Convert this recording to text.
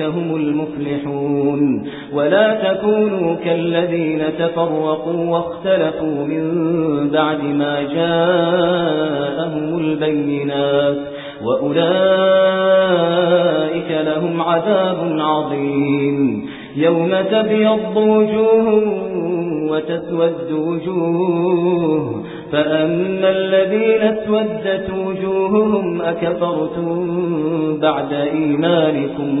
هم المفلحون. ولا تكونوا كالذين تفرقوا واختلفوا من بعد ما جاءهم البينات. وأولئك لهم عذاب عظيم. يوم تبيض وجوه وتسود وجوه فأما الذين اسودت وجوههم أكفرتم بعد إيمانكم